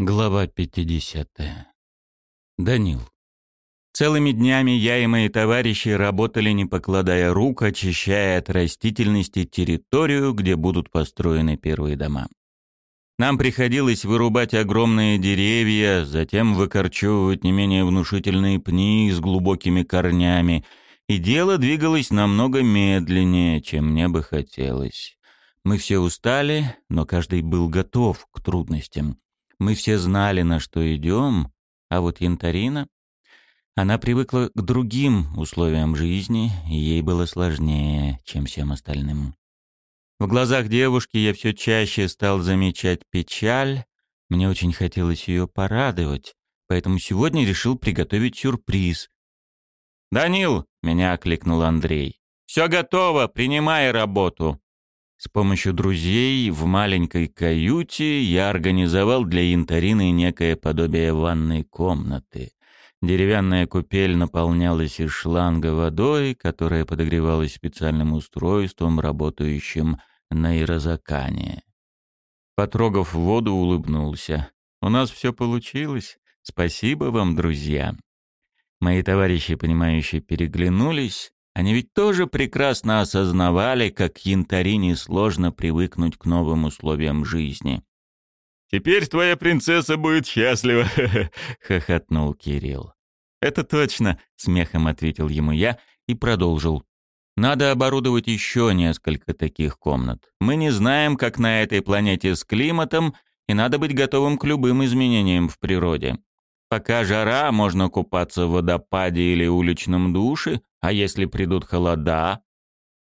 Глава 50. Данил. Целыми днями я и мои товарищи работали, не покладая рук, очищая от растительности территорию, где будут построены первые дома. Нам приходилось вырубать огромные деревья, затем выкорчевывать не менее внушительные пни с глубокими корнями, и дело двигалось намного медленнее, чем мне бы хотелось. Мы все устали, но каждый был готов к трудностям. Мы все знали, на что идем, а вот Янтарина... Она привыкла к другим условиям жизни, и ей было сложнее, чем всем остальным. В глазах девушки я все чаще стал замечать печаль. Мне очень хотелось ее порадовать, поэтому сегодня решил приготовить сюрприз. «Данил!» — меня окликнул Андрей. «Все готово, принимай работу!» С помощью друзей в маленькой каюте я организовал для Янтарины некое подобие ванной комнаты. Деревянная купель наполнялась из шланга водой, которая подогревалась специальным устройством, работающим на ирозакане. Потрогав воду, улыбнулся. «У нас все получилось. Спасибо вам, друзья». Мои товарищи, понимающие, переглянулись, они ведь тоже прекрасно осознавали, как янтарине сложно привыкнуть к новым условиям жизни. «Теперь твоя принцесса будет счастлива», — хохотнул Кирилл. «Это точно», — смехом ответил ему я и продолжил. «Надо оборудовать еще несколько таких комнат. Мы не знаем, как на этой планете с климатом, и надо быть готовым к любым изменениям в природе. Пока жара, можно купаться в водопаде или уличном душе, а если придут холода?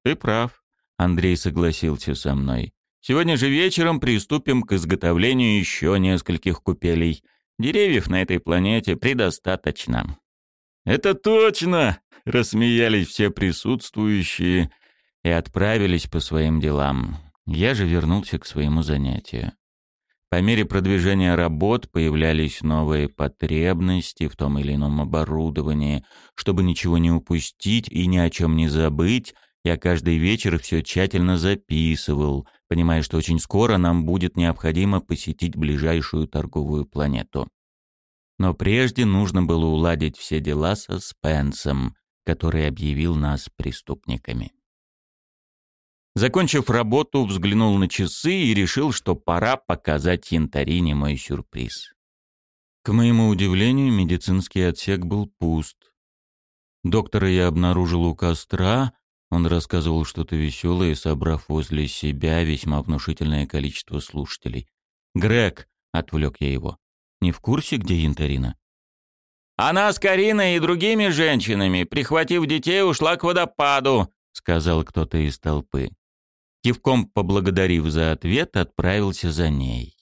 Ты прав. Андрей согласился со мной. Сегодня же вечером приступим к изготовлению еще нескольких купелей. Деревьев на этой планете предостаточно. Это точно, рассмеялись все присутствующие и отправились по своим делам. Я же вернулся к своему занятию. По мере продвижения работ появлялись новые потребности в том или ином оборудовании. Чтобы ничего не упустить и ни о чем не забыть, я каждый вечер все тщательно записывал, понимая, что очень скоро нам будет необходимо посетить ближайшую торговую планету. Но прежде нужно было уладить все дела со Спенсом, который объявил нас преступниками. Закончив работу, взглянул на часы и решил, что пора показать Янтарине мой сюрприз. К моему удивлению, медицинский отсек был пуст. Доктора я обнаружил у костра, он рассказывал что-то веселое, собрав возле себя весьма внушительное количество слушателей. «Грег!» — отвлек я его. «Не в курсе, где Янтарина?» «Она с Кариной и другими женщинами, прихватив детей, ушла к водопаду», — сказал кто-то из толпы. Кивком поблагодарив за ответ, отправился за ней.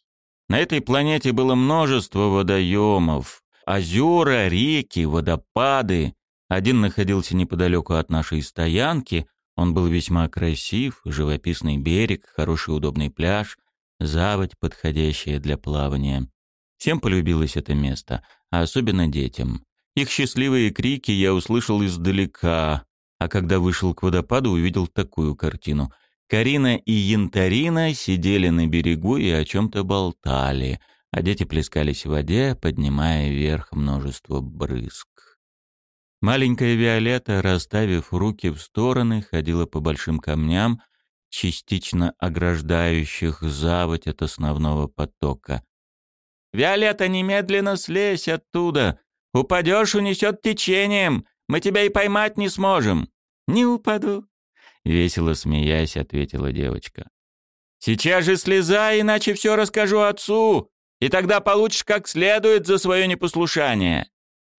На этой планете было множество водоемов, озера, реки, водопады. Один находился неподалеку от нашей стоянки, он был весьма красив, живописный берег, хороший удобный пляж, заводь, подходящая для плавания. Всем полюбилось это место, а особенно детям. Их счастливые крики я услышал издалека, а когда вышел к водопаду, увидел такую картину. Карина и Янтарина сидели на берегу и о чем-то болтали, а дети плескались в воде, поднимая вверх множество брызг. Маленькая Виолетта, расставив руки в стороны, ходила по большим камням, частично ограждающих заводь от основного потока. «Виолетта, немедленно слезь оттуда! Упадешь, унесет течением! Мы тебя и поймать не сможем!» «Не упаду!» — весело смеясь, ответила девочка. «Сейчас же слезай, иначе все расскажу отцу, и тогда получишь как следует за свое непослушание».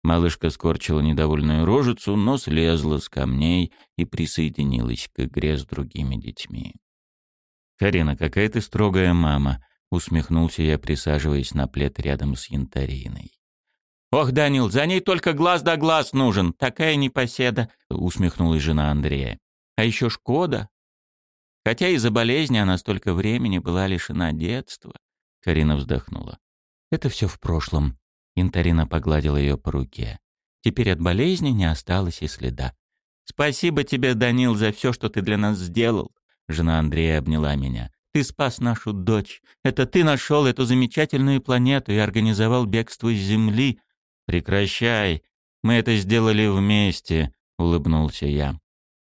Малышка скорчила недовольную рожицу, но слезла с камней и присоединилась к игре с другими детьми. «Карина, какая ты строгая мама!» — усмехнулся я, присаживаясь на плед рядом с Янтариной. «Ох, Данил, за ней только глаз да глаз нужен, такая непоседа!» — усмехнулась жена Андрея. А еще Шкода. Хотя из-за болезни она столько времени была лишена детства. Карина вздохнула. Это все в прошлом. Интарина погладила ее по руке. Теперь от болезни не осталось и следа. «Спасибо тебе, Данил, за все, что ты для нас сделал», — жена Андрея обняла меня. Ты спас нашу дочь. Это ты нашел эту замечательную планету и организовал бегство с Земли. Прекращай. Мы это сделали вместе, улыбнулся я.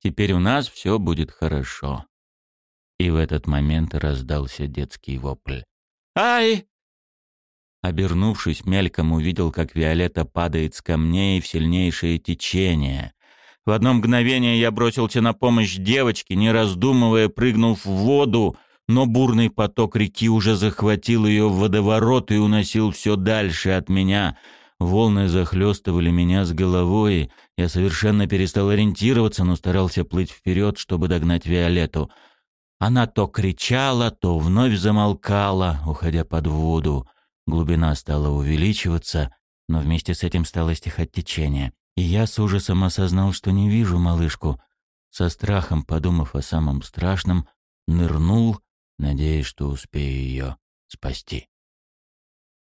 Теперь у нас все будет хорошо. И в этот момент раздался детский вопль. «Ай!» Обернувшись, мельком увидел, как Виолетта падает с камней в сильнейшее течение. В одно мгновение я бросился на помощь девочке, не раздумывая, прыгнув в воду, но бурный поток реки уже захватил ее в водоворот и уносил все дальше от меня. Волны захлестывали меня с головой. Я совершенно перестал ориентироваться, но старался плыть вперед, чтобы догнать Виолетту — она то кричала, то вновь замолкала, уходя под воду. Глубина стала увеличиваться, но вместе с этим стало стихать течение. И я с ужасом осознал, что не вижу малышку. Со страхом, подумав о самом страшном, нырнул, надеясь, что успею ее спасти.